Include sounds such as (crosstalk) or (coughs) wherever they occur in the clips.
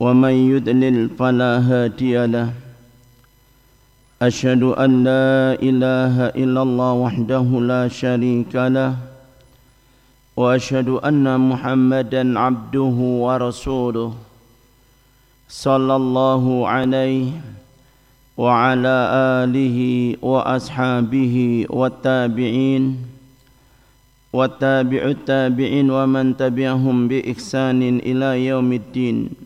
ومن يدلل فلا هادي له. أشهد أن لا إله إلا الله وحده لا شريك له. وأشهد أن محمدا عبده ورسوله صلى الله عليه وعلى آله وأصحابه والتابعين والتابع التابعين ومن تبعهم بإحسان إلى يوم الدين.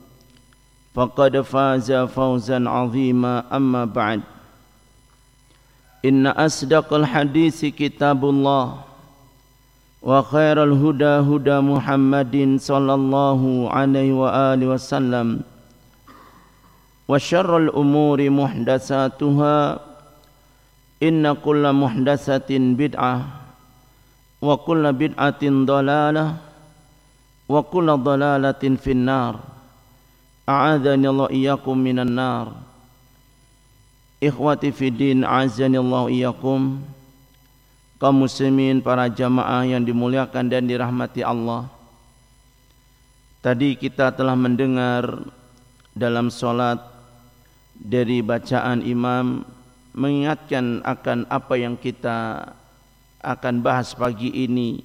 فقد فاز فوزا عظيما. أما بعد إن أصدق الحديث كتاب الله وخير الهدى هدى محمد صلى الله عليه وآله وسلم وشر الأمور محدثاتها إن كل محدثة بدعة وكل بدعة ضلالة وكل ضلالة في النار. A'adzani Allah iyyakum minan nar. Ikhwati fid din azani Allah iyyakum. Kaum muslimin para jamaah yang dimuliakan dan dirahmati Allah. Tadi kita telah mendengar dalam salat dari bacaan imam mengingatkan akan apa yang kita akan bahas pagi ini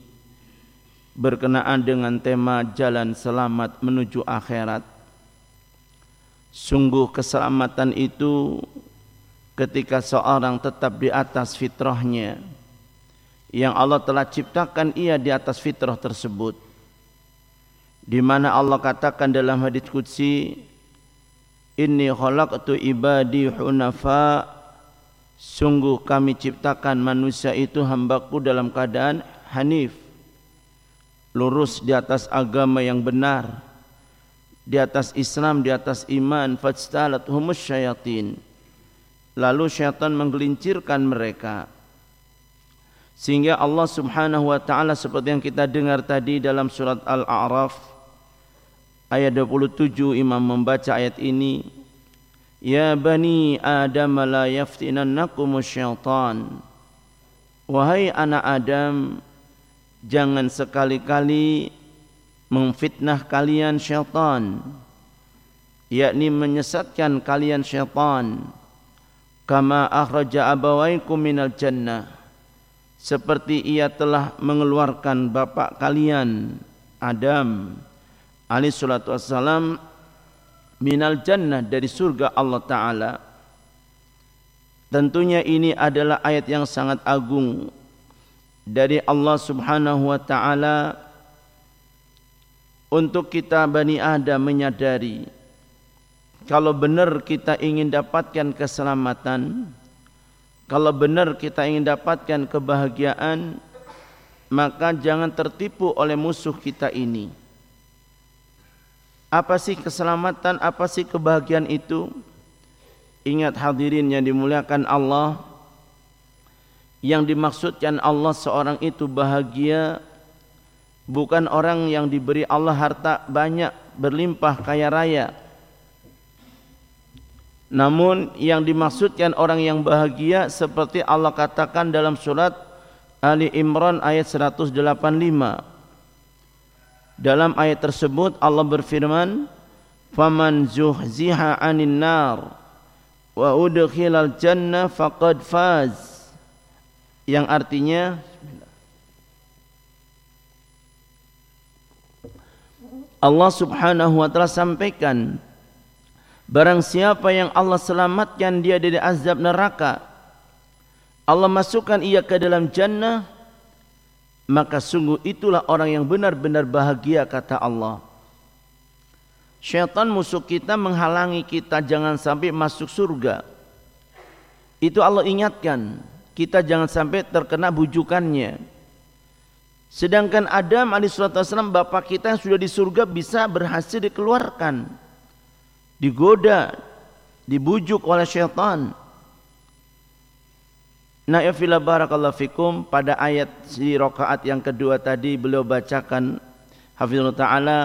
berkenaan dengan tema jalan selamat menuju akhirat. Sungguh keselamatan itu ketika seorang tetap di atas fitrahnya. Yang Allah telah ciptakan ia di atas fitrah tersebut. Di mana Allah katakan dalam hadis qudsi inni khalaqtu ibadi hunafa. Sungguh kami ciptakan manusia itu hambaku dalam keadaan hanif lurus di atas agama yang benar di atas Islam di atas iman fajtalat humus syayatin. Lalu syaitan menggelincirkan mereka. Sehingga Allah Subhanahu wa taala seperti yang kita dengar tadi dalam surat Al-A'raf ayat 27 Imam membaca ayat ini Ya bani Adam la yaftinannakum syaitan. Wahai anak Adam jangan sekali-kali memfitnah kalian syaitan. Yakni menyesatkan kalian syaitan. Kama akhraja abawaikum minal jannah. Seperti ia telah mengeluarkan bapak kalian Adam alaihi salatu wassalam minal jannah dari surga Allah taala. Tentunya ini adalah ayat yang sangat agung dari Allah Subhanahu wa taala untuk kita Bani Adam menyadari kalau benar kita ingin dapatkan keselamatan, kalau benar kita ingin dapatkan kebahagiaan, maka jangan tertipu oleh musuh kita ini. Apa sih keselamatan, apa sih kebahagiaan itu? Ingat hadirin yang dimuliakan Allah, yang dimaksudkan Allah seorang itu bahagia bukan orang yang diberi Allah harta banyak berlimpah kaya raya Namun yang dimaksudkan orang yang bahagia seperti Allah katakan dalam surat Ali Imran ayat 185. Dalam ayat tersebut Allah berfirman, "Faman zuhziha 'anil nar wa udkhilal jannah faqad faz." Yang artinya Allah Subhanahu wa taala sampaikan Barang siapa yang Allah selamatkan dia dari azab neraka. Allah masukkan ia ke dalam jannah maka sungguh itulah orang yang benar-benar bahagia kata Allah. Syaitan musuh kita menghalangi kita jangan sampai masuk surga. Itu Allah ingatkan kita jangan sampai terkena bujukannya Sedangkan Adam alaihissalam bapak kita yang sudah di surga bisa berhasil dikeluarkan digoda, dibujuk oleh syaitan. Nah ya fila barakallahu fikum pada ayat di rakaat yang kedua tadi beliau bacakan hafizullah taala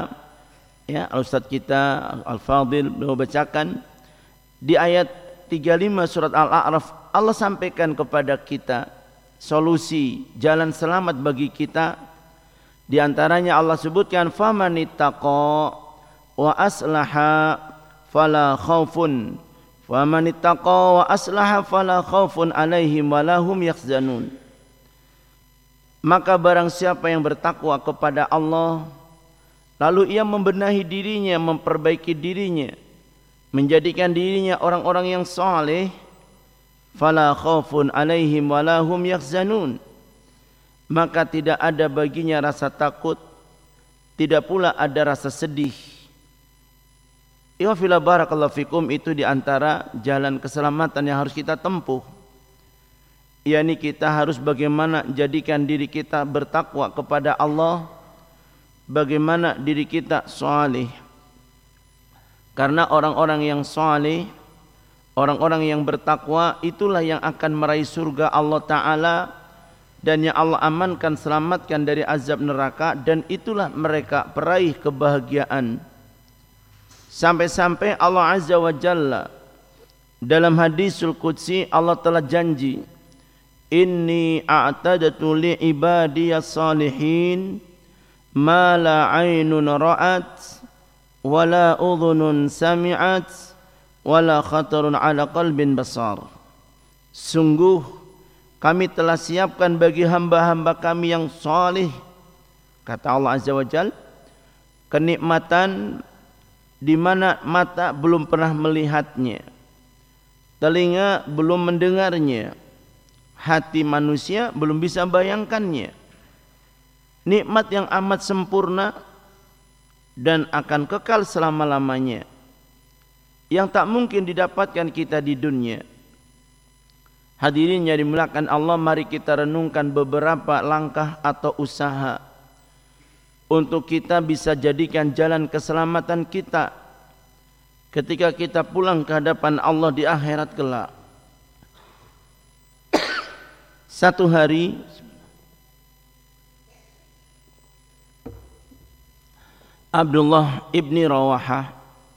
ya al ustaz kita al fadil beliau bacakan di ayat 35 surat al-a'raf Allah sampaikan kepada kita solusi jalan selamat bagi kita. Di antaranya Allah sebutkan famanittaqa wa aslaha fala khaufun wa man ittaqa wa aslaha fala khaufun alaihim wa lahum yahzanun. Maka barang siapa yang bertakwa kepada Allah lalu ia membenahi dirinya memperbaiki dirinya menjadikan dirinya orang-orang yang saleh fala khaufun alaihim wa lahum yahzanun maka tidak ada baginya rasa takut tidak pula ada rasa sedih Iwafila barakallahu fikum itu di antara jalan keselamatan yang harus kita tempuh. yakni kita harus bagaimana jadikan diri kita bertakwa kepada Allah, bagaimana diri kita saleh. Karena orang-orang yang saleh, orang-orang yang bertakwa itulah yang akan meraih surga Allah taala. Dan yang Allah amankan selamatkan dari azab neraka. Dan itulah mereka peraih kebahagiaan. Sampai-sampai Allah Azza wa Jalla dalam hadisul qudsi Allah telah janji Inni a'tadatu li ibadiyas salihin ma la aynun ra'at wa la udhunun sami'at wa la khatarun ala qalbin basar Sungguh kami telah siapkan bagi hamba-hamba kami yang salih kata Allah Azza wa Jalla kenikmatan di mana mata belum pernah melihatnya, telinga belum mendengarnya, hati manusia belum bisa bayangkannya. Nikmat yang amat sempurna dan akan kekal selama-lamanya yang tak mungkin didapatkan kita di dunia. Hadirin yang dimulakan Allah, mari kita renungkan beberapa langkah atau usaha untuk kita bisa jadikan jalan keselamatan kita ketika kita pulang ke hadapan Allah di akhirat kelak. (coughs) Satu hari Abdullah ibni Rawaha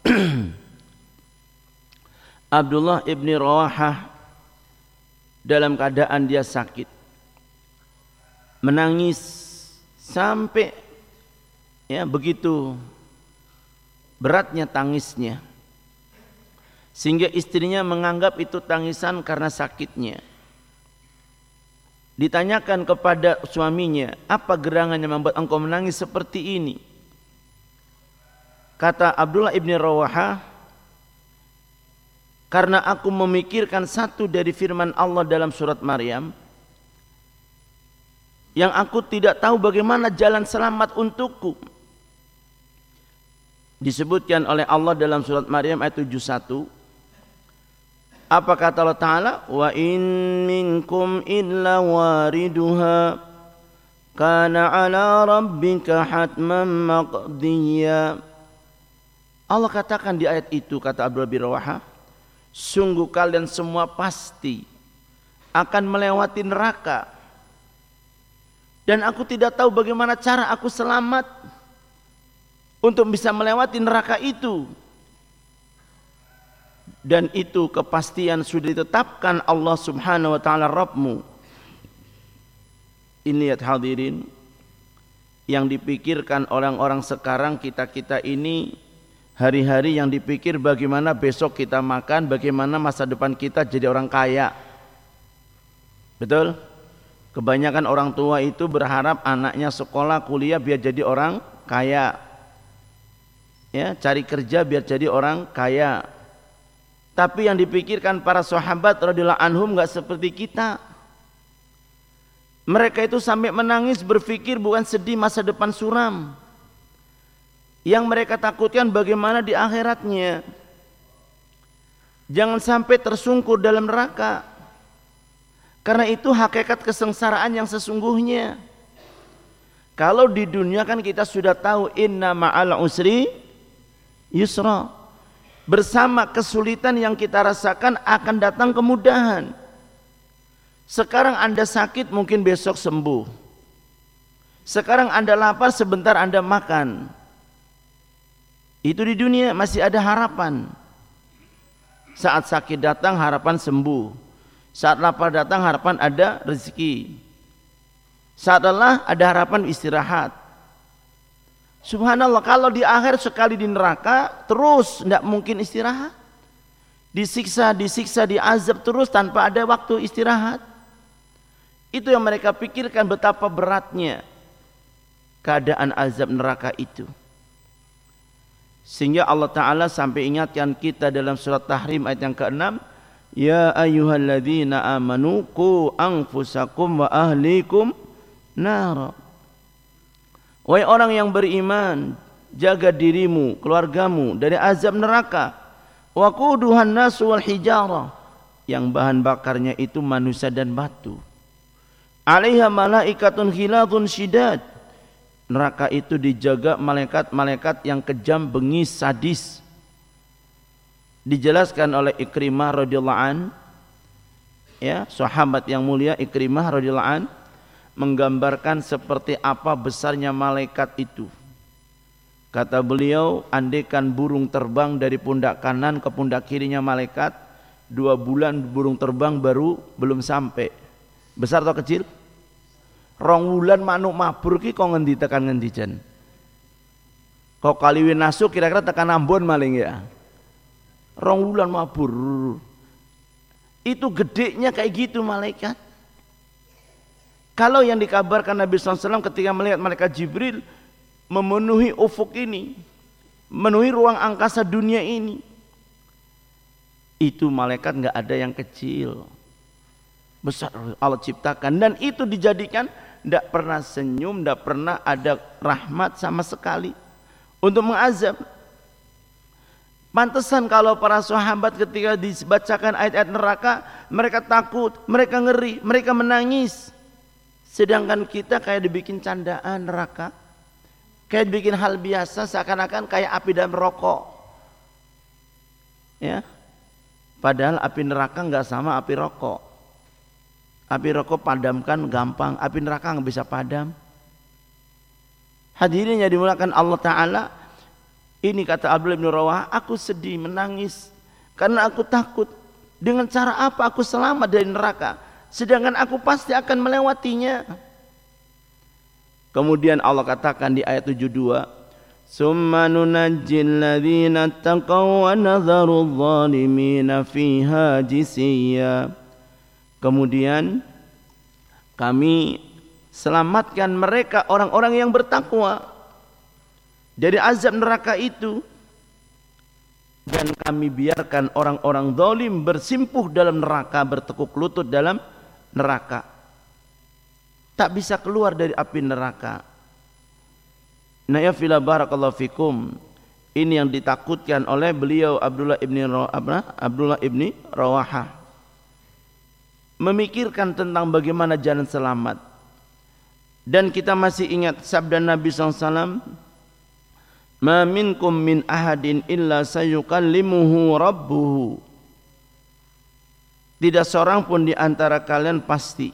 (coughs) Abdullah ibni Rawaha dalam keadaan dia sakit. Menangis sampai ya begitu beratnya tangisnya. Sehingga istrinya menganggap itu tangisan karena sakitnya. Ditanyakan kepada suaminya apa gerangan yang membuat engkau menangis seperti ini? Kata Abdullah ibni Rawaha karena aku memikirkan satu dari firman Allah dalam surat Maryam yang aku tidak tahu bagaimana jalan selamat untukku. Disebutkan oleh Allah dalam surat Maryam ayat 71 apa kata Allah Ta'ala? Wa in minkum illa wariduha. Kana ala rabbika hatman maqdiya. Allah katakan di ayat itu kata Abdul Rawaha sungguh kalian semua pasti akan melewati neraka dan aku tidak tahu bagaimana cara aku selamat untuk bisa melewati neraka itu. dan itu kepastian sudah ditetapkan Allah Subhanahu wa taala Rabbmu. Ini hadirin yang dipikirkan orang-orang sekarang kita-kita ini hari-hari yang dipikir bagaimana besok kita makan, bagaimana masa depan kita jadi orang kaya. Betul? Kebanyakan orang tua itu berharap anaknya sekolah, kuliah biar jadi orang kaya. Ya, cari kerja biar jadi orang kaya. Tapi yang dipikirkan para sahabat radhiyallahu anhum enggak seperti kita. Mereka itu sampai menangis berpikir bukan sedih masa depan suram. Yang mereka takutkan bagaimana di akhiratnya. Jangan sampai tersungkur dalam neraka. Karena itu hakikat kesengsaraan yang sesungguhnya. Kalau di dunia kan kita sudah tahu inna ma'al usri yusra bersama kesulitan yang kita rasakan akan datang kemudahan. Sekarang Anda sakit mungkin besok sembuh. Sekarang Anda lapar sebentar Anda makan. Itu di dunia masih ada harapan. Saat sakit datang harapan sembuh. Saat lapar datang harapan ada rezeki. Saat lelah ada harapan istirahat. Subhanallah kalau di akhir sekali di neraka terus tidak mungkin istirahat. Disiksa, disiksa, diazab terus tanpa ada waktu istirahat. Itu yang mereka pikirkan betapa beratnya keadaan azab neraka itu. Sehingga Allah Ta'ala sampai ingatkan kita dalam surat Tahrim ayat yang ke-6. Ya ayyuhalladzina amanu ku anfusakum wa ahlikum nara. Wahai orang yang beriman, jaga dirimu, keluargamu dari azab neraka. Wa quduhan nasu wal hijara. Yang bahan bakarnya itu manusia dan batu. Alaiha malaikatun khiladun syidad. Neraka itu dijaga malaikat-malaikat yang kejam, bengis, sadis. Dijelaskan oleh Ikrimah radhiyallahu an, ya, sahabat yang mulia Ikrimah radhiyallahu an menggambarkan seperti apa besarnya malaikat itu. Kata beliau, andekan burung terbang dari pundak kanan ke pundak kirinya malaikat, dua bulan burung terbang baru belum sampai. Besar atau kecil? Rong bulan manuk mabur ki kok ngendi tekan ngendi jen? Kok kaliwin nasuk kira-kira tekan Ambon maling ya? Rong bulan mabur. Itu gedenya kayak gitu malaikat. Kalau yang dikabarkan Nabi SAW ketika melihat malaikat Jibril memenuhi ufuk ini, memenuhi ruang angkasa dunia ini, itu malaikat nggak ada yang kecil, besar Allah ciptakan dan itu dijadikan tidak pernah senyum, tidak pernah ada rahmat sama sekali untuk mengazab. Pantesan kalau para sahabat ketika dibacakan ayat-ayat neraka, mereka takut, mereka ngeri, mereka menangis. Sedangkan kita kayak dibikin candaan neraka. Kayak dibikin hal biasa seakan-akan kayak api dan rokok. Ya. Padahal api neraka nggak sama api rokok. Api rokok padamkan gampang, api neraka nggak bisa padam. Hadirin yang dimulakan Allah Ta'ala Ini kata Abdullah bin Rawah Aku sedih menangis Karena aku takut Dengan cara apa aku selamat dari neraka sedangkan aku pasti akan melewatinya. Kemudian Allah katakan di ayat 72, "Summa nunajjil ladzina taqaw wa adh-dhalimina fiha jisiyya." Kemudian kami selamatkan mereka orang-orang yang bertakwa dari azab neraka itu dan kami biarkan orang-orang zalim bersimpuh dalam neraka bertekuk lutut dalam neraka. Tak bisa keluar dari api neraka. Nah ya fila barakallahu fikum. Ini yang ditakutkan oleh beliau Abdullah ibni Abdullah ibni. Memikirkan tentang bagaimana jalan selamat. Dan kita masih ingat sabda Nabi SAW. Ma minkum min ahadin illa sayukallimuhu rabbuhu tidak seorang pun di antara kalian pasti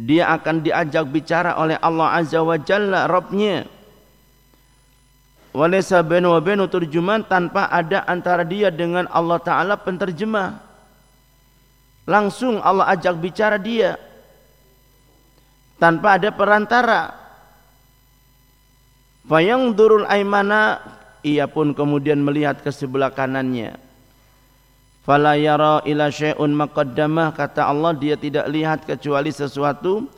dia akan diajak bicara oleh Allah Azza wa Jalla Rabbnya walaysa bainu wa bainu turjuman tanpa ada antara dia dengan Allah taala penterjemah langsung Allah ajak bicara dia. Tanpa ada perantara. Fayang durul aimana ia pun kemudian melihat ke sebelah kanannya. Fala yara ila syai'un maqaddamah kata Allah dia tidak lihat kecuali sesuatu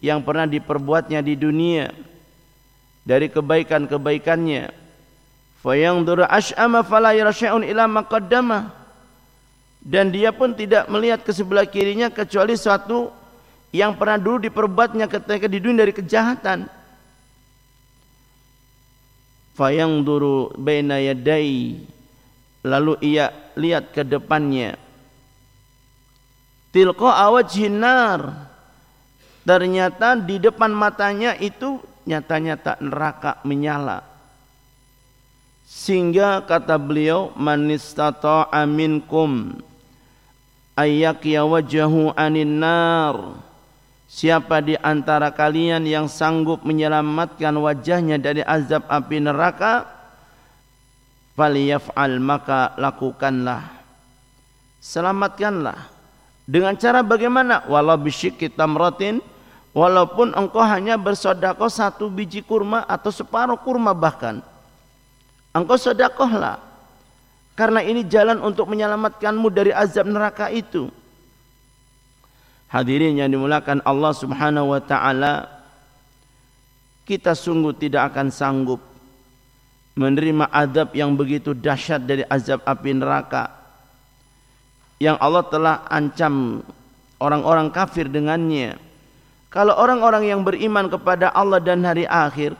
yang pernah diperbuatnya di dunia. Dari kebaikan-kebaikannya. Fayangdur ash'ama fala yara syai'un ila maqaddama. Dan dia pun tidak melihat ke sebelah kirinya kecuali suatu yang pernah dulu diperbuatnya ketika di dunia dari kejahatan. Fayangduru baina yadai. Lalu ia lihat ke depannya. Tilqa awajhin nar. Ternyata di depan matanya itu nyata-nyata neraka menyala sehingga kata beliau manistata'a minkum ayyaqiya wajhahu anin nar. Siapa di antara kalian yang sanggup menyelamatkan wajahnya dari azab api neraka falyaf'al maka lakukanlah. Selamatkanlah. Dengan cara bagaimana? Walau bisyikki tamratin walaupun engkau hanya bersedekah satu biji kurma atau separuh kurma bahkan Engkau sedekahlah. Karena ini jalan untuk menyelamatkanmu dari azab neraka itu. Hadirin yang dimulakan Allah Subhanahu wa taala, kita sungguh tidak akan sanggup menerima azab yang begitu dahsyat dari azab api neraka yang Allah telah ancam orang-orang kafir dengannya. Kalau orang-orang yang beriman kepada Allah dan hari akhir,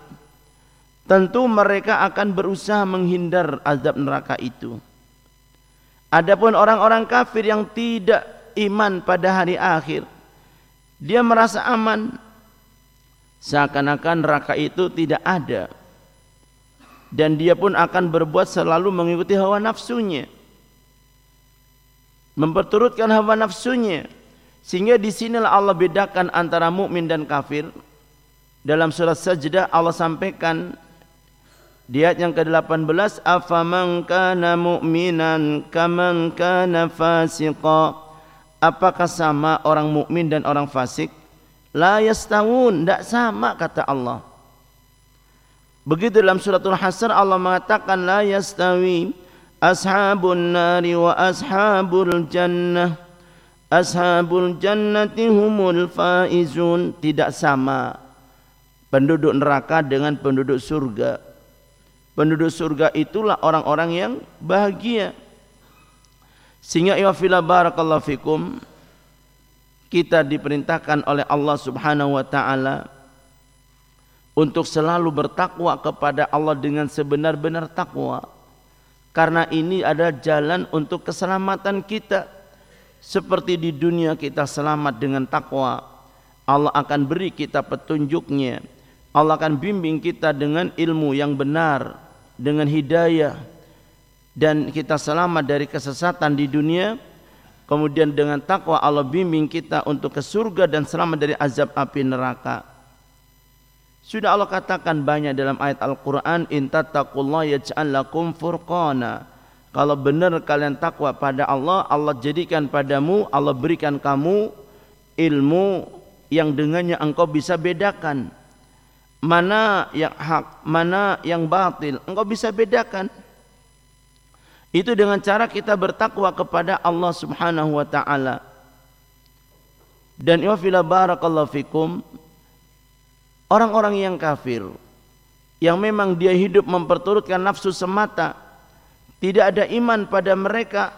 tentu mereka akan berusaha menghindar azab neraka itu. Adapun orang-orang kafir yang tidak iman pada hari akhir, dia merasa aman seakan-akan neraka itu tidak ada. Dan dia pun akan berbuat selalu mengikuti hawa nafsunya. Memperturutkan hawa nafsunya. Sehingga di sinilah Allah bedakan antara mukmin dan kafir. Dalam surat Sajdah Allah sampaikan di ayat yang ke-18 afaman kana mu'minan kaman kana fasiqa? Apakah sama orang mukmin dan orang fasik? La yastawun tidak sama kata Allah. Begitu dalam suratul hasr Allah mengatakan la yastawi ashabun nari wa ashabul jannah. Ashabul jannati humul faizun. Tidak sama penduduk neraka dengan penduduk surga penduduk surga itulah orang-orang yang bahagia. Sehingga ya fila barakallahu fikum kita diperintahkan oleh Allah Subhanahu wa taala untuk selalu bertakwa kepada Allah dengan sebenar-benar takwa. Karena ini ada jalan untuk keselamatan kita. Seperti di dunia kita selamat dengan takwa. Allah akan beri kita petunjuknya. Allah akan bimbing kita dengan ilmu yang benar dengan hidayah dan kita selamat dari kesesatan di dunia kemudian dengan takwa Allah bimbing kita untuk ke surga dan selamat dari azab api neraka. Sudah Allah katakan banyak dalam ayat Al-Quran intattakullah yaj'al lakum furqana. Kalau benar kalian takwa pada Allah Allah jadikan padamu Allah berikan kamu ilmu yang dengannya engkau bisa bedakan mana yang hak, mana yang batil. Engkau bisa bedakan. Itu dengan cara kita bertakwa kepada Allah Subhanahu wa taala. Dan ya fila barakallahu fikum orang-orang yang kafir yang memang dia hidup memperturutkan nafsu semata tidak ada iman pada mereka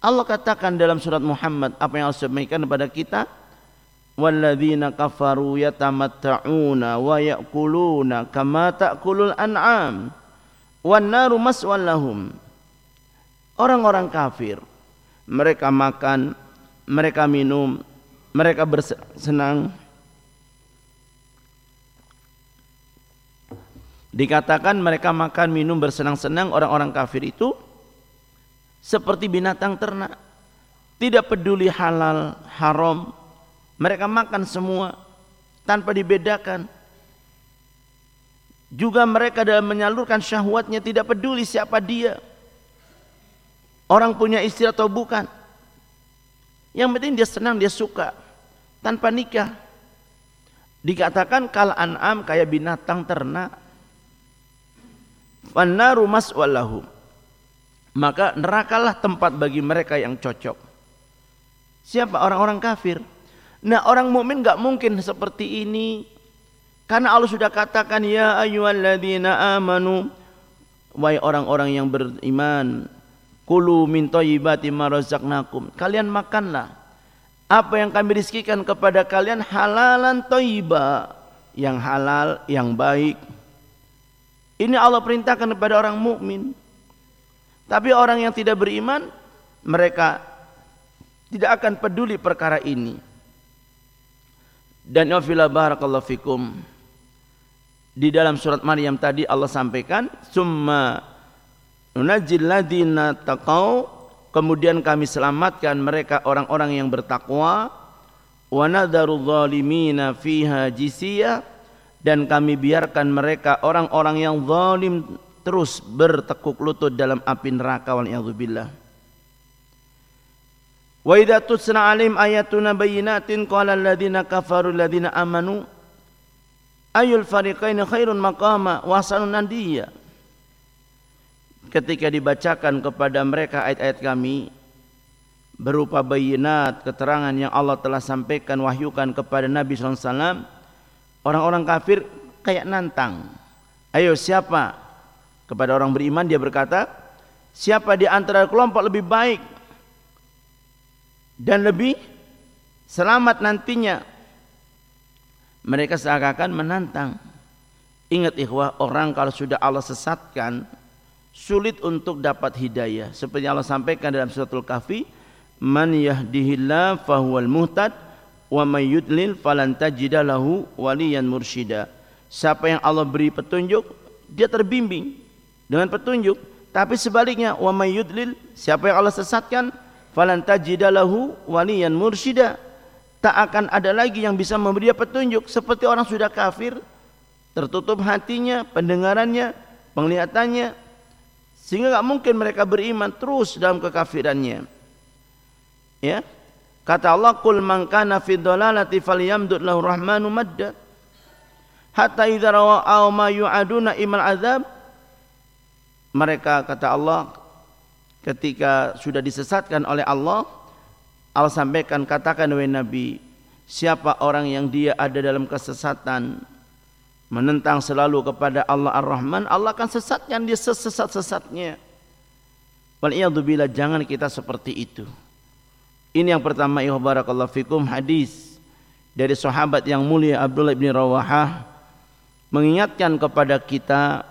Allah katakan dalam surat Muhammad apa yang Allah sampaikan kepada kita walladzina kafaru yatamatta'una wa ya'kuluna kama ta'kulul an'am wan naru orang-orang kafir mereka makan mereka minum mereka bersenang. Dikatakan mereka makan minum bersenang-senang orang-orang kafir itu seperti binatang ternak. Tidak peduli halal haram mereka makan semua tanpa dibedakan. Juga mereka dalam menyalurkan syahwatnya tidak peduli siapa dia. Orang punya istri atau bukan. Yang penting dia senang, dia suka. Tanpa nikah. Dikatakan kal an'am kayak binatang ternak. Fannaru mas'walahum. Maka nerakalah tempat bagi mereka yang cocok. Siapa orang-orang kafir? Nah orang mukmin nggak mungkin seperti ini. Karena Allah sudah katakan ya ayyuhalladzina amanu wahai orang-orang yang beriman kulu min thayyibati kalian makanlah. Apa yang kami rizkikan kepada kalian halalan thayyiba yang halal yang baik. Ini Allah perintahkan kepada orang mukmin. Tapi orang yang tidak beriman mereka tidak akan peduli perkara ini dan ya barakallahu fikum. Di dalam surat Maryam tadi Allah sampaikan summa nunajjil ladina taqau kemudian kami selamatkan mereka orang-orang yang bertakwa. Wa nadharu zalimina fiha jisiyah dan kami biarkan mereka orang-orang yang zalim terus bertekuk lutut dalam api neraka wal billah wa idza tusna alim ayatuna bayyinatin qala alladziina kafaru alladziina amanu ayul fariqaini khairun maqama wa hasanun nandiyya ketika dibacakan kepada mereka ayat-ayat kami berupa bayinat keterangan yang Allah telah sampaikan wahyukan kepada Nabi SAW orang-orang kafir kayak nantang. Ayo siapa? Kepada orang beriman dia berkata siapa di antara kelompok lebih baik dan lebih selamat nantinya mereka seakan-akan menantang. Ingat ikhwah, orang kalau sudah Allah sesatkan, sulit untuk dapat hidayah. Seperti Allah sampaikan dalam suratul kahfi, Man yahdihillah fahuwal muhtad, wa may yudlil falan tajida waliyan mursyida. Siapa yang Allah beri petunjuk, dia terbimbing dengan petunjuk. Tapi sebaliknya, wa may yudlil, siapa yang Allah sesatkan, falan tajida lahu waliyan mursyida tak akan ada lagi yang bisa memberi dia petunjuk seperti orang sudah kafir tertutup hatinya, pendengarannya, penglihatannya sehingga nggak mungkin mereka beriman terus dalam kekafirannya. Ya. Kata Allah, "Qul man kana fi dhalalati falyamdud lahu rahmanu madda." Hatta idza ra'aw ma yu'aduna imal azab mereka kata Allah ketika sudah disesatkan oleh Allah Allah sampaikan katakan wahai Nabi siapa orang yang dia ada dalam kesesatan menentang selalu kepada Allah Ar-Rahman Allah akan sesatkan dia sesesat-sesatnya Waliyadzubillah jangan kita seperti itu. Ini yang pertama ya barakallahu fikum hadis dari sahabat yang mulia Abdullah bin Rawahah mengingatkan kepada kita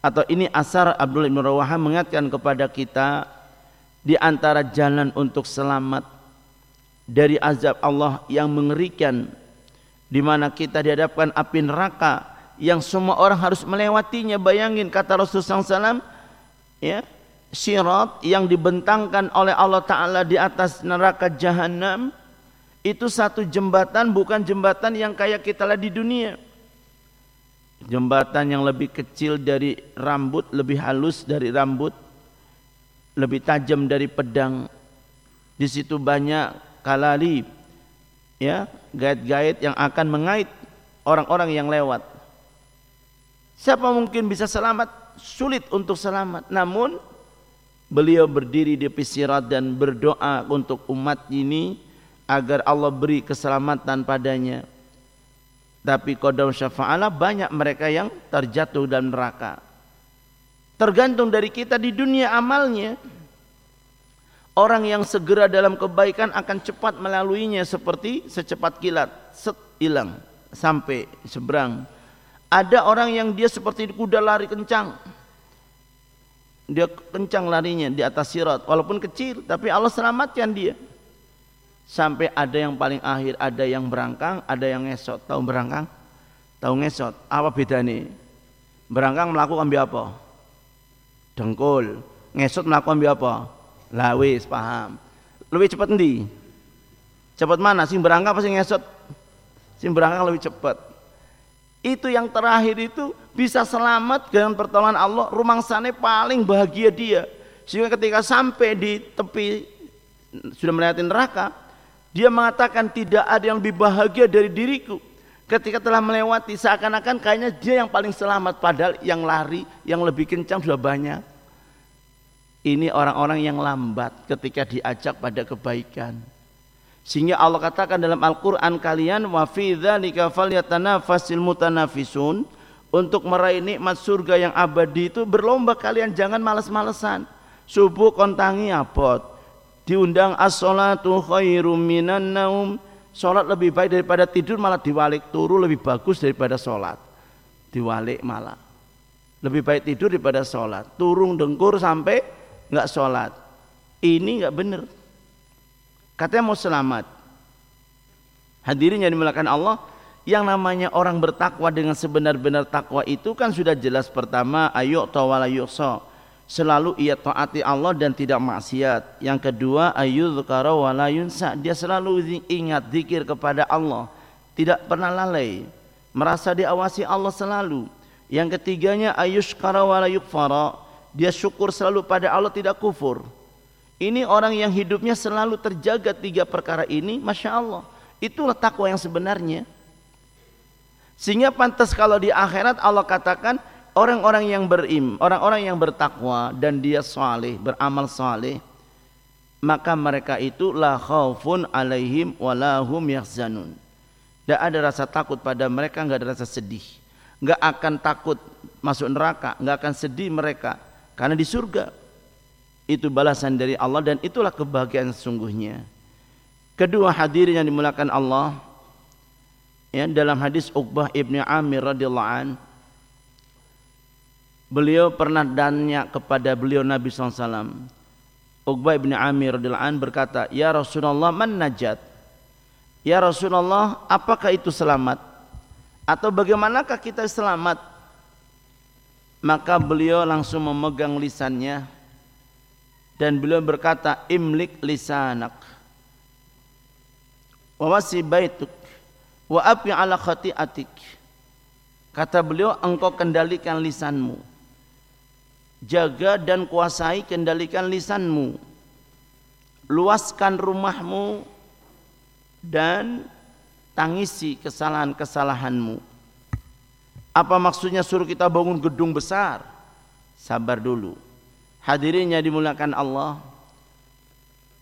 atau ini asar Abdullah bin Rawahah mengingatkan kepada kita di antara jalan untuk selamat dari azab Allah yang mengerikan di mana kita dihadapkan api neraka yang semua orang harus melewatinya. Bayangin kata Rasulullah SAW ya sirat yang dibentangkan oleh Allah Ta'ala di atas neraka jahanam itu satu jembatan bukan jembatan yang kayak kita lihat di dunia jembatan yang lebih kecil dari rambut lebih halus dari rambut lebih tajam dari pedang. Di situ banyak kalali ya gait-gait yang akan mengait orang-orang yang lewat. Siapa mungkin bisa selamat? Sulit untuk selamat. Namun beliau berdiri di pisirat dan berdoa untuk umat ini agar Allah beri keselamatan padanya tapi kodam syafa'ala banyak mereka yang terjatuh dalam neraka tergantung dari kita di dunia amalnya Orang yang segera dalam kebaikan akan cepat melaluinya seperti secepat kilat, set hilang sampai seberang. Ada orang yang dia seperti kuda lari kencang. Dia kencang larinya di atas sirat walaupun kecil tapi Allah selamatkan dia. Sampai ada yang paling akhir, ada yang berangkang, ada yang ngesot. Tahu berangkang? Tahu ngesot? Apa beda nih? Berangkang melakukan apa? Dengkul. Ngesot melakukan apa? Lah wis paham. Lebih cepat ndi? Cepat mana? Sing berangkat apa sing ngesot? Sing berangkat lebih cepat. Itu yang terakhir itu bisa selamat dengan pertolongan Allah, rumah sana paling bahagia dia. Sehingga ketika sampai di tepi sudah melewati neraka, dia mengatakan tidak ada yang lebih bahagia dari diriku. Ketika telah melewati seakan-akan kayaknya dia yang paling selamat padahal yang lari yang lebih kencang sudah banyak. Ini orang-orang yang lambat ketika diajak pada kebaikan. Sehingga Allah katakan dalam Al-Qur'an kalian wa fi dzalika falyatanafasil mutanafisun untuk meraih nikmat surga yang abadi itu berlomba kalian jangan malas-malesan. Subuh kontangi abot. Diundang as-salatu khairum minan naum. Salat lebih baik daripada tidur malah diwalik turu lebih bagus daripada salat. Diwalik malah. Lebih baik tidur daripada salat. Turung dengkur sampai nggak sholat ini nggak benar katanya mau selamat hadirin yang dimulakan Allah yang namanya orang bertakwa dengan sebenar-benar takwa itu kan sudah jelas pertama ayo tawala yukso selalu ia taati Allah dan tidak maksiat yang kedua ayu dzukara wala yunsa dia selalu ingat zikir kepada Allah tidak pernah lalai merasa diawasi Allah selalu yang ketiganya ayushkara wala yukfara dia syukur selalu pada Allah tidak kufur. Ini orang yang hidupnya selalu terjaga tiga perkara ini, masya Allah. Itulah takwa yang sebenarnya. Sehingga pantas kalau di akhirat Allah katakan orang-orang yang berim, orang-orang yang bertakwa dan dia saleh, beramal saleh, maka mereka itu la khaufun alaihim walahum yahzanun. Tidak ada rasa takut pada mereka, nggak ada rasa sedih. Nggak akan takut masuk neraka, nggak akan sedih mereka karena di surga itu balasan dari Allah dan itulah kebahagiaan sesungguhnya. Kedua hadirin yang dimulakan Allah ya dalam hadis Uqbah ibni Amir radhiyallahu an beliau pernah tanya kepada beliau Nabi SAW Uqbah ibni Amir radhiyallahu berkata ya Rasulullah man najat? Ya Rasulullah apakah itu selamat? Atau bagaimanakah kita selamat? Maka beliau langsung memegang lisannya dan beliau berkata imlik lisanak. Wa wasi baituk wa api ala khati'atik. Kata beliau engkau kendalikan lisanmu jaga dan kuasai kendalikan lisanmu luaskan rumahmu dan tangisi kesalahan-kesalahanmu apa maksudnya suruh kita bangun gedung besar? Sabar dulu. Hadirinnya dimulakan Allah.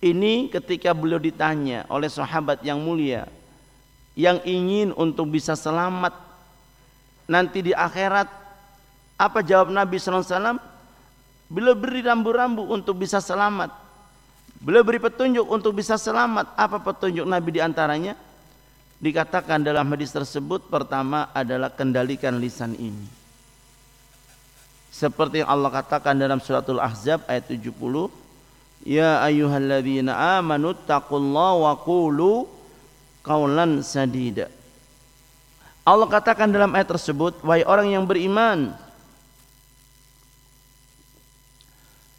Ini ketika beliau ditanya oleh sahabat yang mulia yang ingin untuk bisa selamat nanti di akhirat apa jawab Nabi sallallahu alaihi wasallam? Beliau beri rambu-rambu untuk bisa selamat. Beliau beri petunjuk untuk bisa selamat. Apa petunjuk Nabi di antaranya? Dikatakan dalam hadis tersebut pertama adalah kendalikan lisan ini. Seperti yang Allah katakan dalam suratul Ahzab ayat 70, Ya ayyuhalladzina amanu taqullaha wa qulu qawlan sadida. Allah katakan dalam ayat tersebut, wahai orang yang beriman,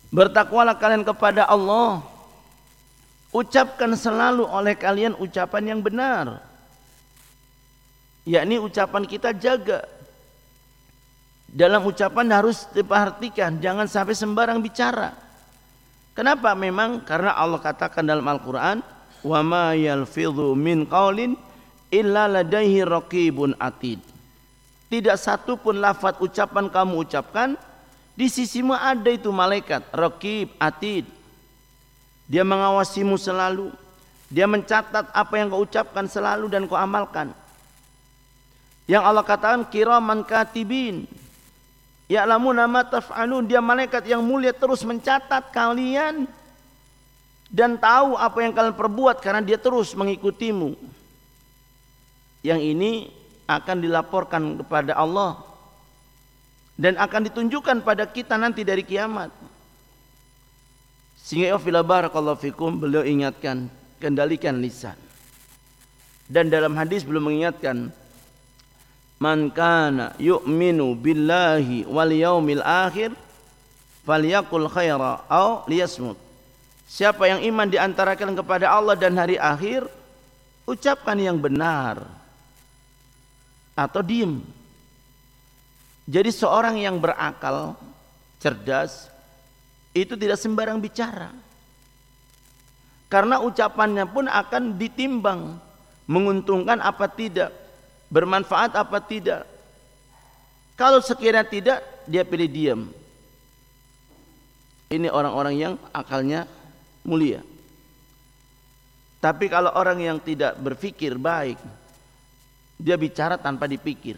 bertakwalah kalian kepada Allah. Ucapkan selalu oleh kalian ucapan yang benar. Yakni ucapan kita jaga. Dalam ucapan harus diperhatikan jangan sampai sembarang bicara. Kenapa? Memang karena Allah katakan dalam Al-Qur'an wa ma yalfidhu min qaulin illa ladaihi raqibun atid. Tidak satu pun lafaz ucapan kamu ucapkan di sisimu ada itu malaikat raqib atid dia mengawasimu selalu dia mencatat apa yang kau ucapkan selalu dan kau amalkan yang Allah katakan kiraman katibin. Ya'lamu nama taf'alun. Dia malaikat yang mulia terus mencatat kalian. Dan tahu apa yang kalian perbuat karena dia terus mengikutimu. Yang ini akan dilaporkan kepada Allah. Dan akan ditunjukkan pada kita nanti dari kiamat. Sehingga ya barakallahu fikum beliau ingatkan kendalikan lisan. Dan dalam hadis belum mengingatkan man kana yu'minu billahi wal yaumil akhir falyakul khaira au liyasmut siapa yang iman di antara kalian kepada Allah dan hari akhir ucapkan yang benar atau diem Jadi seorang yang berakal, cerdas, itu tidak sembarang bicara. Karena ucapannya pun akan ditimbang, menguntungkan apa tidak, bermanfaat apa tidak. Kalau sekiranya tidak, dia pilih diam. Ini orang-orang yang akalnya mulia. Tapi kalau orang yang tidak berpikir baik, dia bicara tanpa dipikir.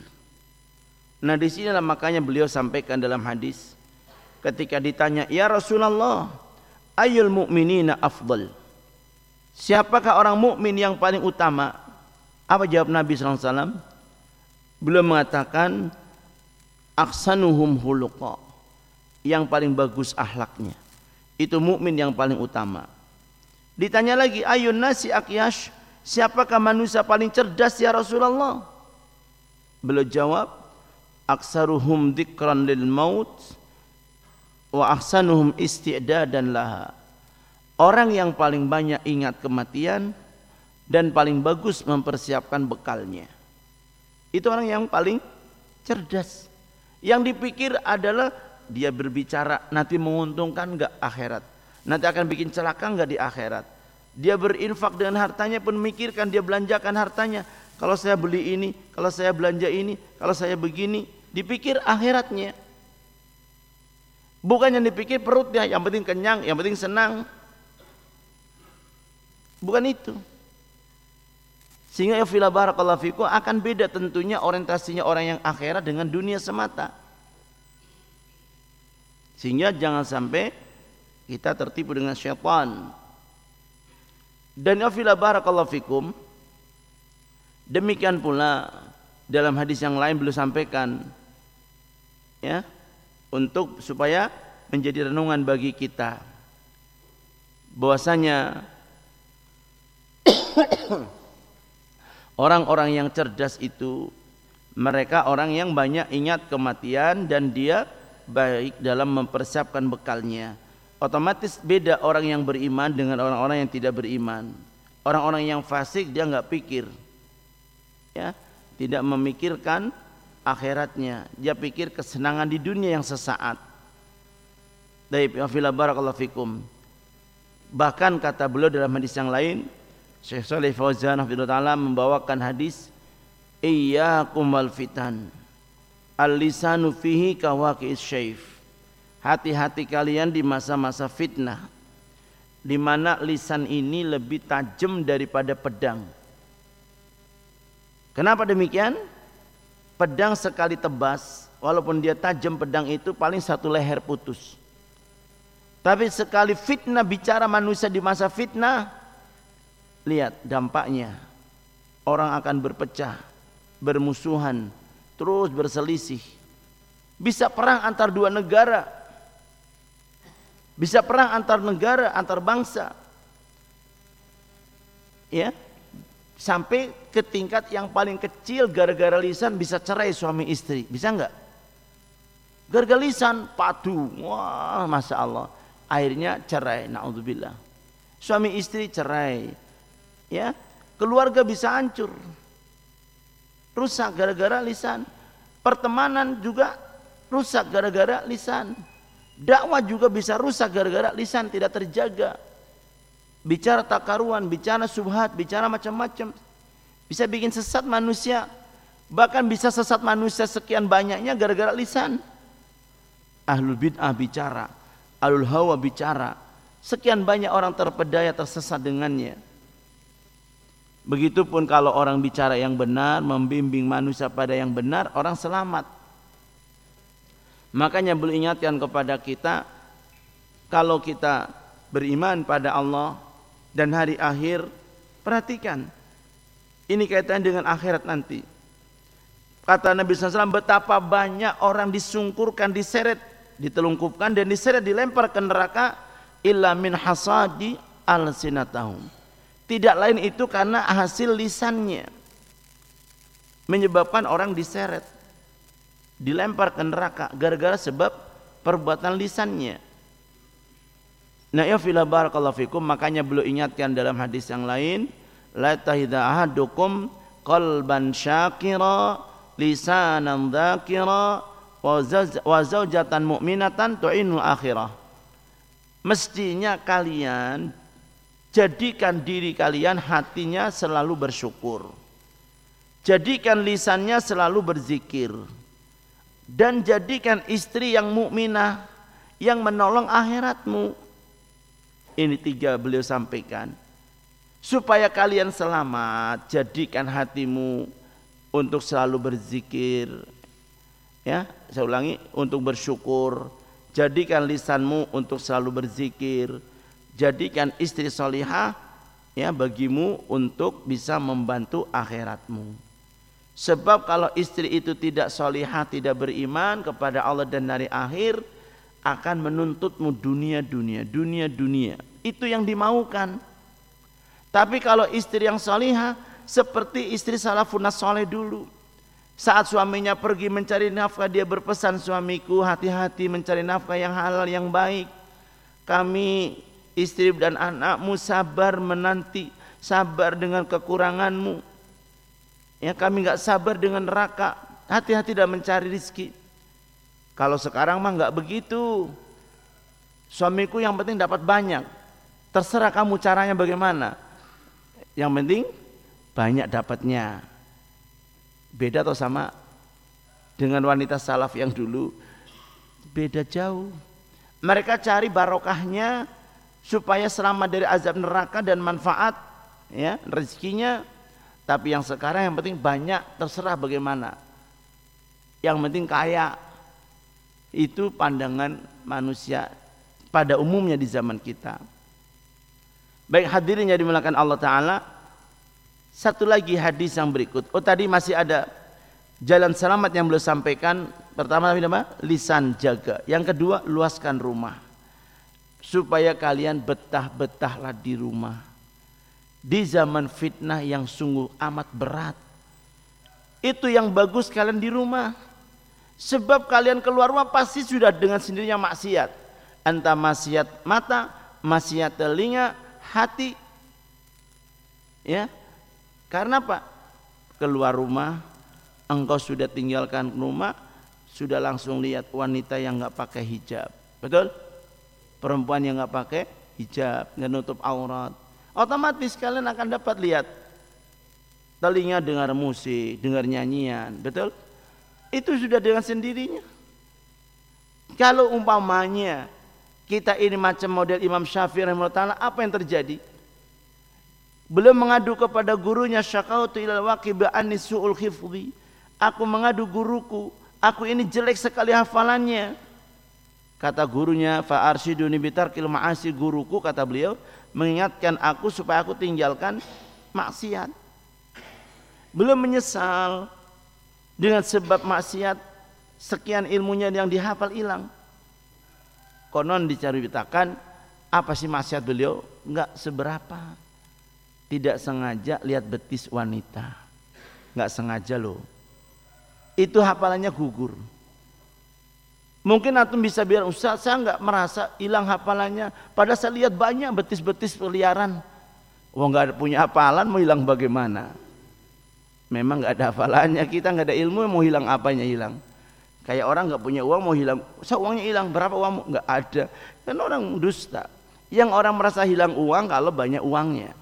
Nah di sinilah makanya beliau sampaikan dalam hadis ketika ditanya, "Ya Rasulullah, ayul mu'minina afdal?" Siapakah orang mukmin yang paling utama? Apa jawab Nabi SAW? Beliau mengatakan, "Aksanuhum huluqa." Yang paling bagus ahlaknya. Itu mukmin yang paling utama. Ditanya lagi, "Ayun nasi akyash?" Siapakah manusia paling cerdas ya Rasulullah? Beliau jawab, aksaruhum dzikran lil maut wa ahsanuhum isti'dadan laha. Orang yang paling banyak ingat kematian dan paling bagus mempersiapkan bekalnya. Itu orang yang paling cerdas. Yang dipikir adalah dia berbicara nanti menguntungkan enggak akhirat. Nanti akan bikin celaka enggak di akhirat. Dia berinfak dengan hartanya pun memikirkan dia belanjakan hartanya. Kalau saya beli ini, kalau saya belanja ini, kalau saya begini, dipikir akhiratnya. Bukan yang dipikir perutnya, yang penting kenyang, yang penting senang. Bukan itu. Sehingga ya fila barakallahu fikum akan beda tentunya orientasinya orang yang akhirat dengan dunia semata. Sehingga jangan sampai kita tertipu dengan syaitan. Dan ya fila barakallahu fikum demikian pula dalam hadis yang lain beliau sampaikan ya untuk supaya menjadi renungan bagi kita. Bahwasanya (coughs) orang-orang yang cerdas itu mereka orang yang banyak ingat kematian dan dia baik dalam mempersiapkan bekalnya. Otomatis beda orang yang beriman dengan orang-orang yang tidak beriman. Orang-orang yang fasik dia nggak pikir ya tidak memikirkan akhiratnya. Dia pikir kesenangan di dunia yang sesaat. Baik, ya barakallahu fikum. Bahkan kata beliau dalam hadis yang lain, Syekh Saleh Fauzan taala membawakan hadis Iyyakum wal fitan. Al-lisanu fihi kawaqi'is. Hati-hati kalian di masa-masa fitnah. Di mana lisan ini lebih tajam daripada pedang. Kenapa demikian? Pedang sekali tebas, walaupun dia tajam pedang itu paling satu leher putus. Tapi sekali fitnah bicara manusia di masa fitnah, lihat dampaknya. Orang akan berpecah, bermusuhan, terus berselisih. Bisa perang antar dua negara. Bisa perang antar negara, antar bangsa. Ya, sampai ke tingkat yang paling kecil gara-gara lisan bisa cerai suami istri. Bisa nggak? Gara-gara lisan padu. Wah masya Allah. Akhirnya cerai naudzubillah. Suami istri cerai ya. Keluarga bisa hancur. Rusak gara-gara lisan. Pertemanan juga rusak gara-gara lisan. Dakwah juga bisa rusak gara-gara lisan tidak terjaga bicara takaruan, bicara subhat, bicara macam-macam. Bisa bikin sesat manusia. Bahkan bisa sesat manusia sekian banyaknya gara-gara lisan. Ahlul bid'ah bicara, ahlul hawa bicara. Sekian banyak orang terpedaya tersesat dengannya. Begitupun kalau orang bicara yang benar, membimbing manusia pada yang benar, orang selamat. Makanya beliau ingatkan kepada kita, kalau kita beriman pada Allah, dan hari akhir perhatikan. Ini kaitan dengan akhirat nanti. Kata Nabi SAW betapa banyak orang disungkurkan diseret ditelungkupkan dan diseret dilempar ke neraka illa min hasadi al sinatahum tidak lain itu karena hasil lisannya menyebabkan orang diseret dilempar ke neraka gara-gara sebab perbuatan lisannya Nah ya fila barakallahu fikum makanya beliau ingatkan dalam hadis yang lain la tahida ahadukum qalban syakira lisanan dzakira wa zaujatan mu'minatan tu'inul akhirah. Mestinya kalian jadikan diri kalian hatinya selalu bersyukur. Jadikan lisannya selalu berzikir. Dan jadikan istri yang mukminah yang menolong akhiratmu. Ini tiga beliau sampaikan. Supaya kalian selamat, jadikan hatimu untuk selalu berzikir. Ya, saya ulangi, untuk bersyukur. Jadikan lisanmu untuk selalu berzikir. Jadikan istri solihah ya bagimu untuk bisa membantu akhiratmu. Sebab kalau istri itu tidak solihah, tidak beriman kepada Allah dan hari akhir, akan menuntutmu dunia-dunia, dunia-dunia. Itu yang dimaukan. Tapi kalau istri yang solihah, seperti istri salafun soleh dulu. Saat suaminya pergi mencari nafkah, dia berpesan suamiku hati-hati mencari nafkah yang halal, yang baik. Kami istri dan anakmu sabar menanti, sabar dengan kekuranganmu. Ya kami nggak sabar dengan neraka, hati-hati dalam mencari rizki. Kalau sekarang mah nggak begitu. Suamiku yang penting dapat banyak. Terserah kamu caranya bagaimana. Yang penting banyak dapatnya. Beda atau sama dengan wanita salaf yang dulu? Beda jauh. Mereka cari barokahnya supaya selamat dari azab neraka dan manfaat ya rezekinya. Tapi yang sekarang yang penting banyak terserah bagaimana. Yang penting kaya itu pandangan manusia pada umumnya di zaman kita. Baik hadirin yang Allah Ta'ala Satu lagi hadis yang berikut. Oh tadi masih ada Jalan selamat yang belum sampaikan. Pertama apa? Lisan jaga. Yang kedua luaskan rumah. Supaya kalian betah-betahlah di rumah. Di zaman fitnah yang sungguh amat berat. Itu yang bagus kalian di rumah Sebab kalian keluar rumah pasti sudah dengan sendirinya maksiat. Entah maksiat mata, maksiat telinga, hati. Ya. Karena apa? Keluar rumah, engkau sudah tinggalkan rumah, sudah langsung lihat wanita yang nggak pakai hijab. Betul? Perempuan yang nggak pakai hijab, nggak nutup aurat. Otomatis kalian akan dapat lihat telinga dengar musik, dengar nyanyian, betul? Itu sudah dengan sendirinya. Kalau umpamanya kita ini macam model Imam Syafi'i rahimahullah apa yang terjadi? Belum mengadu kepada gurunya syakautu ilal waqib anni su'ul. Aku mengadu guruku, aku ini jelek sekali hafalannya. Kata gurunya fa arsyiduni bitarkil ma'asi guruku kata beliau mengingatkan aku supaya aku tinggalkan maksiat. Belum menyesal, dengan sebab maksiat sekian ilmunya yang dihafal hilang. Konon diceritakan apa sih maksiat beliau? Enggak seberapa. Tidak sengaja lihat betis wanita. Enggak sengaja loh. Itu hafalannya gugur. Mungkin antum bisa bilang Ustaz saya enggak merasa hilang hafalannya. Padahal saya lihat banyak betis-betis peliaran. Wah enggak punya hafalan mau hilang bagaimana? Memang nggak ada hafalannya kita nggak ada ilmu mau hilang apanya hilang? Kayak orang nggak punya uang mau hilang. Saya uangnya hilang. Berapa uang? Nggak ada. Kan orang dusta. Yang orang merasa hilang uang kalau banyak uangnya.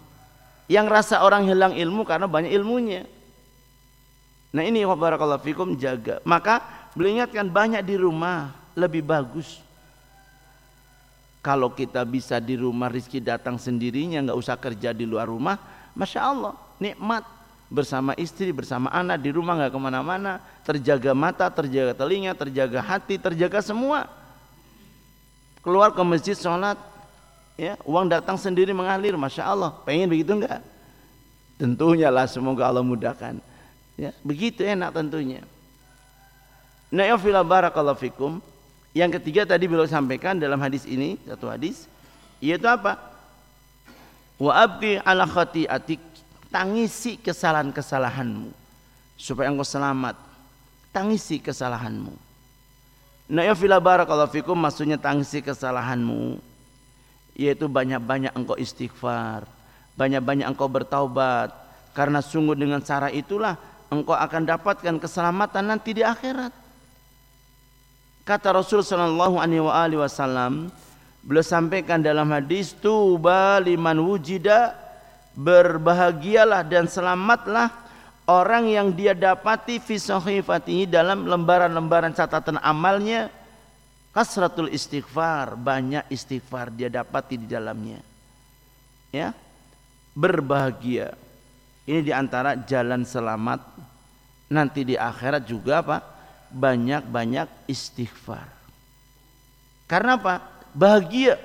Yang rasa orang hilang ilmu karena banyak ilmunya. Nah ini barakallahu fikum jaga. Maka beliau ingatkan banyak di rumah lebih bagus. Kalau kita bisa di rumah rizki datang sendirinya nggak usah kerja di luar rumah masya Allah nikmat bersama istri, bersama anak di rumah nggak ke mana-mana, terjaga mata, terjaga telinga, terjaga hati, terjaga semua. Keluar ke masjid sholat, ya uang datang sendiri mengalir, masya Allah. Pengen begitu enggak? Tentunya lah, semoga Allah mudahkan. Ya, begitu enak tentunya. Ya barakallahu fikum. Yang ketiga tadi beliau sampaikan dalam hadis ini, satu hadis, yaitu apa? Wa abqi ala khati'atik Tangisi kesalahan-kesalahanmu supaya engkau selamat. Tangisi kesalahanmu. Nah ya fila barakallahu fikum maksudnya tangisi kesalahanmu yaitu banyak-banyak engkau istighfar, banyak-banyak engkau bertaubat karena sungguh dengan cara itulah engkau akan dapatkan keselamatan nanti di akhirat. Kata Rasul sallallahu alaihi wasallam, beliau sampaikan dalam hadis tuba liman wujida berbahagialah dan selamatlah orang yang dia dapati fi sahifatihi dalam lembaran-lembaran catatan amalnya kasratul istighfar banyak istighfar dia dapati di dalamnya ya berbahagia ini di antara jalan selamat nanti di akhirat juga apa banyak-banyak istighfar. Karena apa? Bahagia.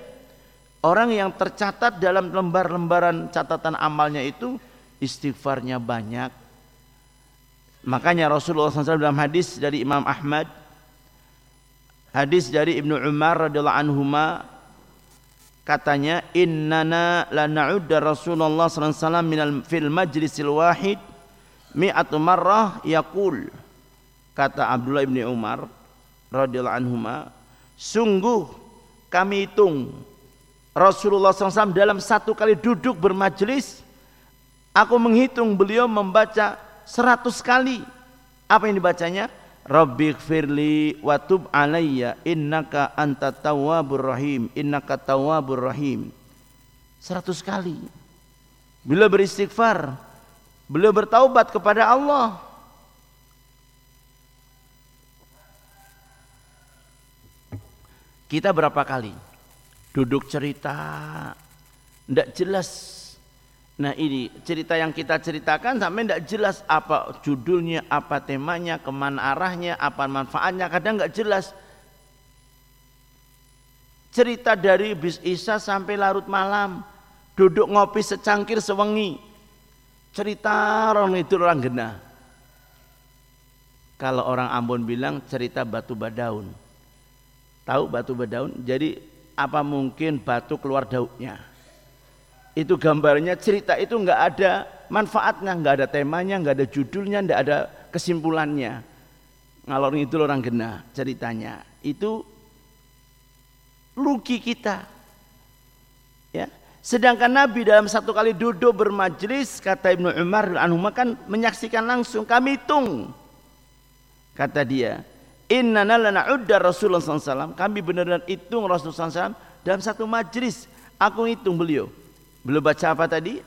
Orang yang tercatat dalam lembar-lembaran catatan amalnya itu istighfarnya banyak. Makanya Rasulullah SAW dalam hadis dari Imam Ahmad, hadis dari Ibnu Umar radhiyallahu anhuma katanya innana la na'udda Rasulullah sallallahu alaihi wasallam minal fil majlisil wahid mi'atu marrah yaqul kata Abdullah bin Umar radhiyallahu anhuma sungguh kami hitung Rasulullah SAW dalam satu kali duduk bermajlis aku menghitung beliau membaca seratus kali. Apa yang dibacanya Rabbi gfirli wa tub alayya innaka anta tawwabur rahim innaka tawwabur rahim. Seratus kali. Beliau beristighfar. Beliau bertaubat kepada Allah. Kita berapa kali duduk cerita tidak jelas. Nah ini cerita yang kita ceritakan sampai tidak jelas apa judulnya, apa temanya, ke mana arahnya, apa manfaatnya. Kadang nggak jelas. Cerita dari bis Isa sampai larut malam, duduk ngopi secangkir sewengi. Cerita orang itu orang genah. Kalau orang Ambon bilang cerita batu badaun. Tahu batu berdaun? Jadi apa mungkin batu keluar daunnya? Itu gambarnya cerita itu nggak ada manfaatnya, nggak ada temanya, nggak ada judulnya, nggak ada kesimpulannya. Ngalor itu orang gena ceritanya. Itu rugi kita. Ya. Sedangkan Nabi dalam satu kali duduk bermajlis kata Ibnu Umar anhu kan menyaksikan langsung kami hitung. Kata dia, Inna lana udda Rasulullah SAW. Kami benar-benar hitung Rasulullah SAW dalam satu majlis. Aku hitung beliau. Beliau baca apa tadi?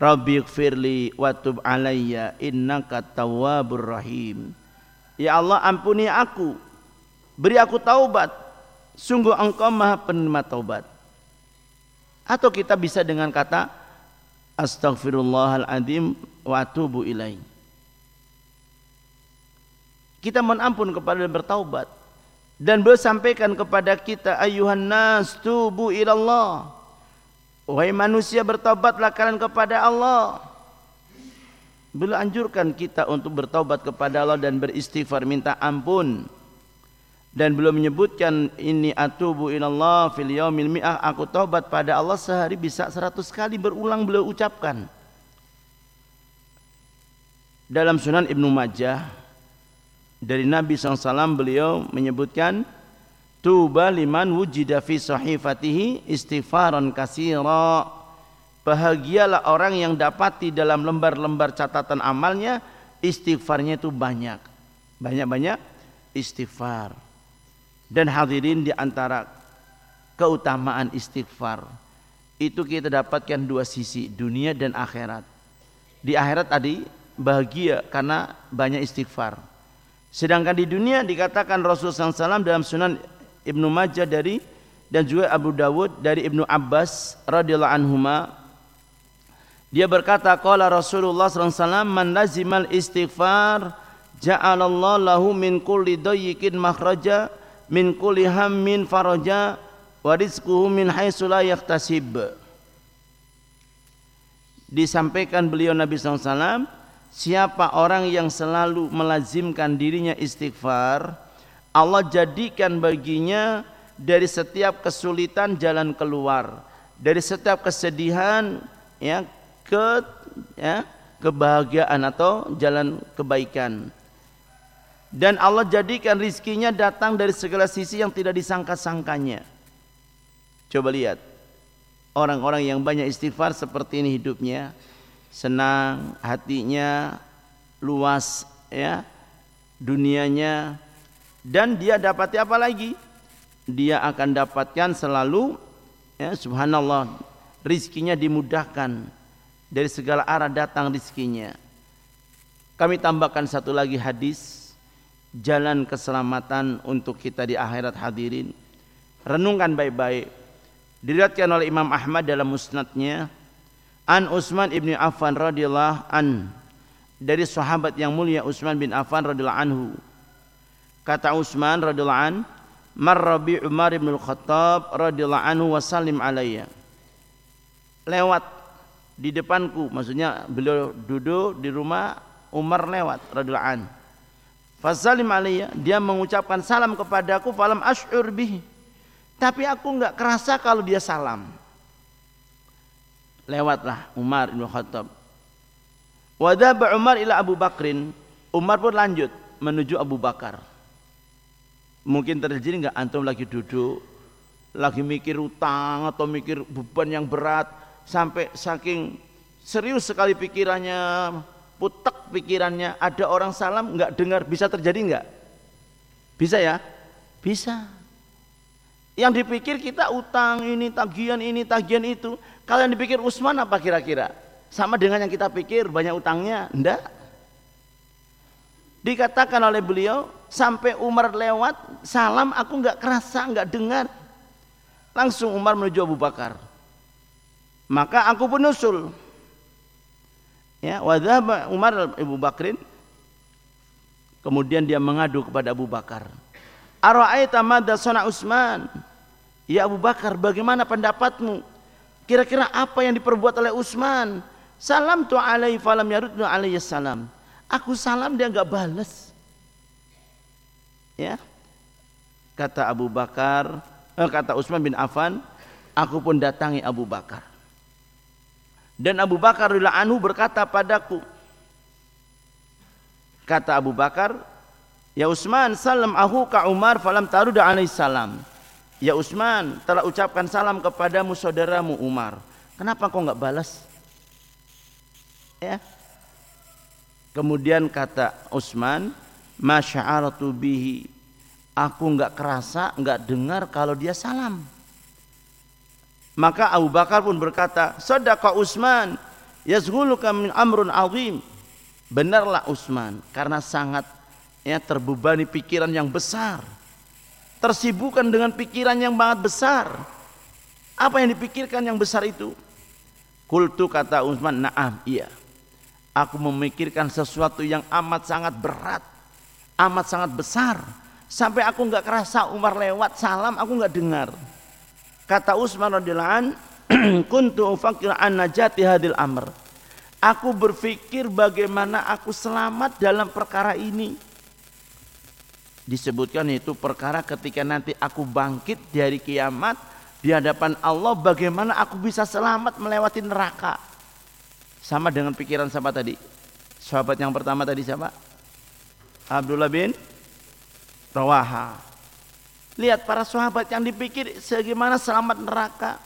Rabbi gfirli wa tub alayya innaka tawwabur rahim. Ya Allah ampuni aku. Beri aku taubat. Sungguh engkau maha penerima taubat. Atau kita bisa dengan kata Astaghfirullahaladzim wa atubu ilaih. Kita mohon ampun kepada dan bertaubat. Dan beliau sampaikan kepada kita ayuhan nas tubu ilallah. Wahai manusia bertaubatlah kalian kepada Allah. Beliau anjurkan kita untuk bertaubat kepada Allah dan beristighfar minta ampun. Dan beliau menyebutkan ini atubu ilallah fil yaumil mi'ah aku taubat pada Allah sehari bisa seratus kali berulang beliau ucapkan. Dalam Sunan Ibnu Majah dari Nabi SAW beliau menyebutkan Tuba liman wujida fi sahifatihi istighfaran kasira Bahagialah orang yang dapati dalam lembar-lembar catatan amalnya istighfarnya itu banyak. Banyak-banyak istighfar. Dan hadirin di antara keutamaan istighfar itu kita dapatkan dua sisi, dunia dan akhirat. Di akhirat tadi bahagia karena banyak istighfar. Sedangkan di dunia dikatakan Rasulullah SAW dalam Sunan Ibnu Majah dari dan juga Abu Dawud dari Ibnu Abbas radhiyallahu anhuma dia berkata qala Rasulullah SAW man lazimal istighfar ja'alallahu lahu min kulli dayyikin makhraja min kulli hammin faraja wa rizquhu min haitsu la yahtasib disampaikan beliau Nabi SAW Siapa orang yang selalu melazimkan dirinya istighfar, Allah jadikan baginya dari setiap kesulitan jalan keluar, dari setiap kesedihan ya ke ya kebahagiaan atau jalan kebaikan. Dan Allah jadikan rizkinya datang dari segala sisi yang tidak disangka-sangkanya. Coba lihat. Orang-orang yang banyak istighfar seperti ini hidupnya senang, hatinya luas ya, dunianya. Dan dia dapati apa lagi? Dia akan dapatkan selalu ya subhanallah rizkinya dimudahkan. Dari segala arah datang rizkinya. Kami tambahkan satu lagi hadis. Jalan keselamatan untuk kita di akhirat hadirin. Renungkan baik-baik. Diriatkan oleh Imam Ahmad dalam musnadnya an Utsman ibni Affan radhiyallahu an. Dari sahabat yang mulia Utsman bin Affan radhiyallahu anhu. Kata Utsman radhiyallahu an marra Umar bin Khattab radhiyallahu anhu wa salim alayya. Lewat di depanku maksudnya beliau duduk di rumah Umar lewat radhiyallahu an. Fasalim alayya dia mengucapkan salam kepadaku falam ash'ur bihi. Tapi aku enggak kerasa kalau dia salam lewatlah Umar bin Khattab. Wadaba Umar ila Abu Bakrin Umar pun lanjut menuju Abu Bakar. Mungkin terjadi enggak antum lagi duduk lagi mikir utang atau mikir beban yang berat sampai saking serius sekali pikirannya putek pikirannya ada orang salam nggak dengar bisa terjadi nggak? Bisa ya? Bisa. Yang dipikir kita utang ini tagihan ini tagihan itu kalau yang dipikir Usman apa kira-kira? Sama dengan yang kita pikir banyak utangnya? Enggak dikatakan oleh beliau sampai Umar lewat salam aku nggak kerasa nggak dengar. Langsung Umar menuju Abu Bakar. Maka aku pun usul ya wadhab Umar Abu Bakrin. Kemudian dia mengadu kepada Abu Bakar. Ara'aita madza sana Utsman Ya Abu Bakar bagaimana pendapatmu kira-kira apa yang diperbuat oleh Utsman salam tu alaihi falam yarudnu alaihi salam Aku salam dia nggak balas. Ya. Kata Abu Bakar, eh, kata Utsman bin Affan, aku pun datangi Abu Bakar. Dan Abu Bakar radhiyallahu anhu berkata padaku, kata Abu Bakar, Ya Utsman, salam aku ka Umar falam tarud alaihi salam. Ya Utsman, telah ucapkan salam kepadamu saudaramu Umar. Kenapa kau nggak balas? Ya, Kemudian kata Utsman, "Masya'aratu bihi." Aku enggak kerasa, enggak dengar kalau dia salam. Maka Abu Bakar pun berkata, "Sadaqa Utsman, yazghuluka min amrun azim." Benarlah Utsman karena sangat ya terbebani pikiran yang besar. Tersibukkan dengan pikiran yang sangat besar. Apa yang dipikirkan yang besar itu? Kultu kata Utsman, "Na'am, iya." Aku memikirkan sesuatu yang amat sangat berat, amat sangat besar. Sampai aku nggak kerasa Umar lewat salam, aku nggak dengar. Kata Utsman radhiyallahu an, (clears throat) kuntu ufakir an najati hadil amr. Aku berpikir bagaimana aku selamat dalam perkara ini. Disebutkan itu perkara ketika nanti aku bangkit dari kiamat di hadapan Allah bagaimana aku bisa selamat melewati neraka. Sama dengan pikiran siapa tadi? Sahabat yang pertama tadi siapa? Abdullah bin Rawaha. Lihat para sahabat yang dipikir bagaimana selamat neraka.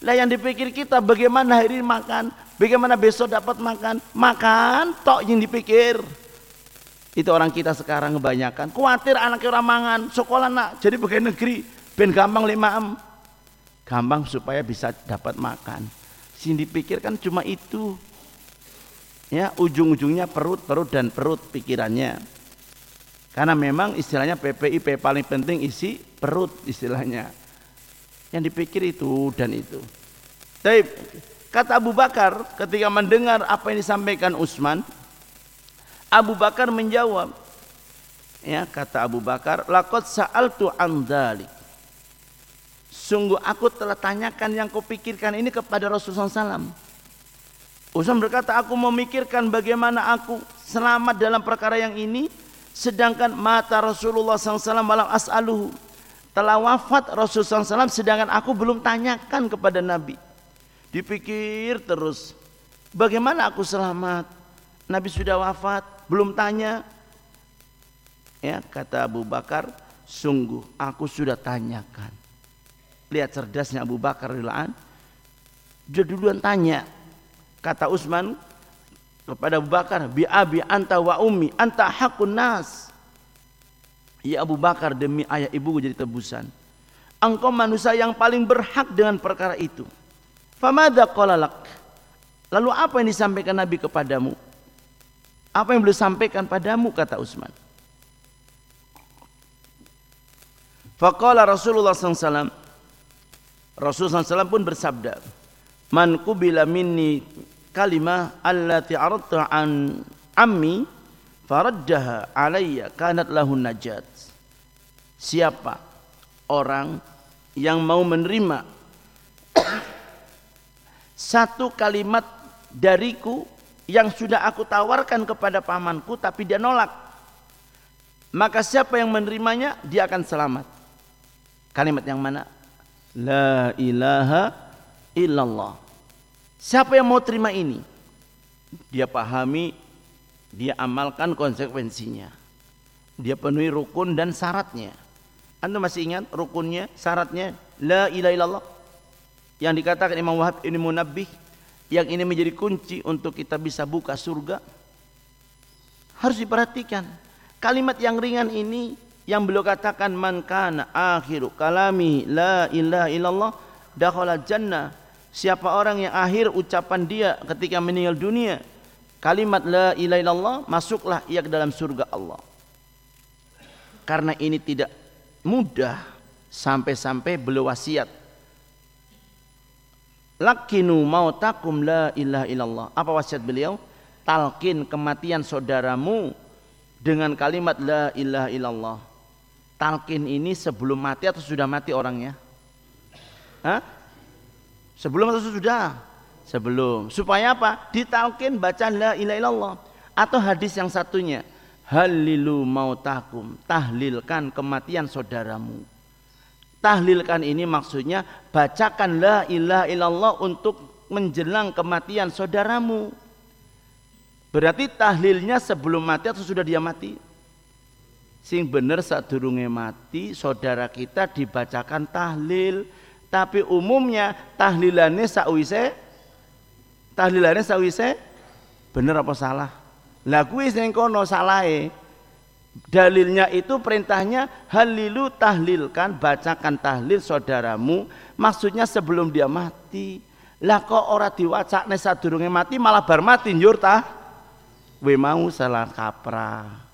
Lah yang dipikir kita bagaimana hari ini makan, bagaimana besok dapat makan. Makan tok yang dipikir. Itu orang kita sekarang kebanyakan. Khawatir anaknya orang mangan, sekolah nak jadi pegawai negeri, ben gampang lima. Gampang supaya bisa dapat makan. Sing dipikirkan cuma itu ya ujung-ujungnya perut perut dan perut pikirannya karena memang istilahnya PPIP paling penting isi perut istilahnya yang dipikir itu dan itu tapi kata Abu Bakar ketika mendengar apa yang disampaikan Utsman Abu Bakar menjawab ya kata Abu Bakar lakot sa'altu an dhalik sungguh aku telah tanyakan yang kau pikirkan ini kepada Rasulullah SAW Usman berkata, aku memikirkan bagaimana aku selamat dalam perkara yang ini, sedangkan mata Rasulullah SAW malam as'aluhu. Telah wafat Rasulullah SAW sedangkan aku belum tanyakan kepada Nabi. Dipikir terus, bagaimana aku selamat? Nabi sudah wafat, belum tanya. Ya, kata Abu Bakar, sungguh aku sudah tanyakan. Lihat cerdasnya Abu Bakar Dia duluan tanya, Kata Utsman kepada Abu Bakar, "Bi abi anta wa ummi, anta hakun nas." Ya Abu Bakar demi ayah ibuku jadi tebusan. Engkau manusia yang paling berhak dengan perkara itu. Famada qalalak. Lalu apa yang disampaikan Nabi kepadamu? Apa yang beliau sampaikan padamu kata Utsman. Faqala Rasulullah SAW Rasulullah SAW pun bersabda Man kubila minni kalimah allati aradtu an ammi faraddaha alayya kanat lahun najat siapa orang yang mau menerima (coughs) satu kalimat dariku yang sudah aku tawarkan kepada pamanku tapi dia nolak. Maka siapa yang menerimanya dia akan selamat. Kalimat yang mana? La ilaha illallah. Siapa yang mau terima ini? Dia pahami dia amalkan konsekuensinya. Dia penuhi rukun dan syaratnya. Anda masih ingat rukunnya, syaratnya? La ilaha illallah. Yang dikatakan Imam Wahab ini munabbih yang ini menjadi kunci untuk kita bisa buka surga harus diperhatikan. Kalimat yang ringan ini yang beliau katakan man kana akhiru kalami la ilaha illallah dakhala jannah. Siapa orang yang akhir ucapan dia ketika meninggal dunia kalimat la ilaha illallah masuklah ia ke dalam surga Allah. Karena ini tidak mudah sampai-sampai beliau wasiat lakinu mautakum la ilaha illallah. Apa wasiat beliau? Talkin kematian saudaramu dengan kalimat la ilaha illallah. Talkin ini sebelum mati atau sudah mati orangnya? Hah? sebelum atau sudah? Sebelum. Supaya apa? Ditalkin baca la ilaha illallah. Atau hadis yang satunya. Halilu mautakum. Tahlilkan kematian saudaramu tahlilkan ini maksudnya bacakan la ilaha illallah untuk menjelang kematian saudaramu. Berarti tahlilnya sebelum mati atau sudah dia mati? Sing bener saat durunge mati saudara kita dibacakan tahlil. Tapi umumnya tahlilannya sakwise tahlilannya sakwise bener apa salah? Lah kuwi sing kono. Dalilnya itu perintahnya halilu tahlilkan, bacakan tahlil saudaramu, maksudnya sebelum dia mati. Lah kok ora diwacakne sadurunge mati malah bar mati njur tah? We mau salah kaprah.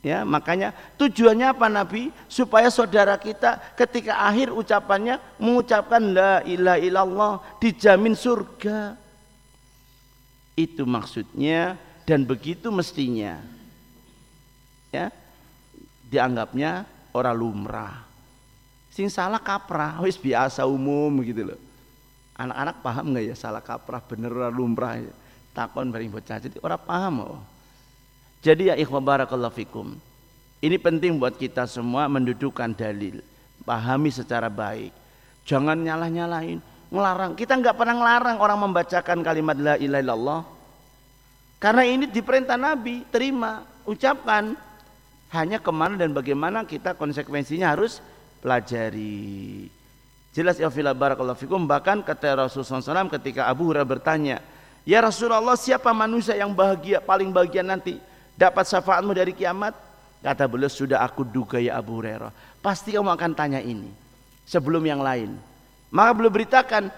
Ya, makanya tujuannya apa Nabi? Supaya saudara kita ketika akhir ucapannya mengucapkan la ilaha illallah dijamin surga. Itu maksudnya dan begitu mestinya. Ya. Dianggapnya orang lumrah. Sing salah kaprah, wis biasa umum gitu loh. Anak-anak paham nggak ya salah kaprah bener orang lumrah takon bareng bocah jadi orang paham oh. Jadi ya ikhwah barakallahu fikum. Ini penting buat kita semua mendudukan dalil, pahami secara baik. Jangan nyalah-nyalahin, ngelarang. Kita nggak pernah ngelarang orang membacakan kalimat la ilaha illallah karena ini diperintah Nabi, terima, ucapkan. Hanya ke mana dan bagaimana kita konsekuensinya harus pelajari. Jelas ya fila barakallahu fikum bahkan kata Rasulullah SAW ketika Abu Hurairah bertanya, Ya Rasulullah siapa manusia yang bahagia paling bahagia nanti dapat syafaatmu dari kiamat? Kata beliau sudah aku duga ya Abu Hurairah. Pasti kamu akan tanya ini sebelum yang lain. Maka beliau beritakan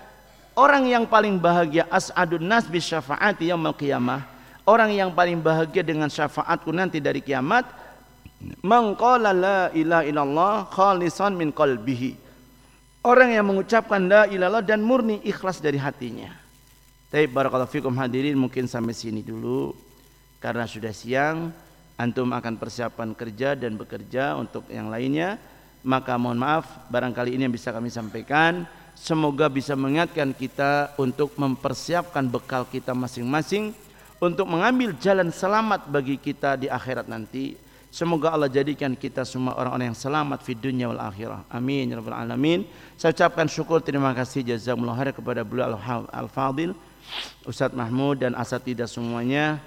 orang yang paling bahagia as'adun nas bi syafaati yaumil qiyamah Orang yang paling bahagia dengan syafaatku nanti dari kiamat mengqala la ilaha illallah khalisan min qalbihi. Orang yang mengucapkan la ilallah dan murni ikhlas dari hatinya. Tapi barakallahu fikum hadirin mungkin sampai sini dulu karena sudah siang antum akan persiapan kerja dan bekerja untuk yang lainnya maka mohon maaf barangkali ini yang bisa kami sampaikan semoga bisa mengingatkan kita untuk mempersiapkan bekal kita masing-masing untuk mengambil jalan selamat bagi kita di akhirat nanti. Semoga Allah jadikan kita semua orang-orang yang selamat di dunia wal akhirah. Amin ya rabbal alamin. Saya ucapkan syukur terima kasih jazakumullah khair kepada beliau Al-Fadil, Ustadz Mahmud dan asatidah semuanya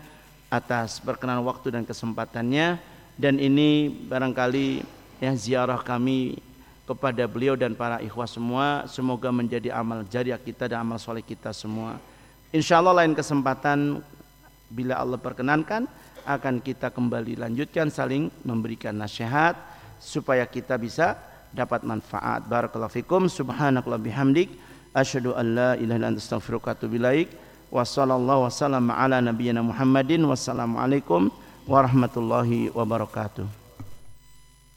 atas perkenan waktu dan kesempatannya dan ini barangkali ya ziarah kami kepada beliau dan para ikhwah semua semoga menjadi amal jariah kita dan amal soleh kita semua. Insya Allah lain kesempatan bila Allah perkenankan akan kita kembali lanjutkan saling memberikan nasihat supaya kita bisa dapat manfaat. Barakallahu fikum subhanakallah bihamdik asyhadu an la ilaha illa anta astaghfiruka wa atubu ilaik. Wa sallallahu wasallam ala nabiyyina Muhammadin wassalamu alaikum warahmatullahi wabarakatuh.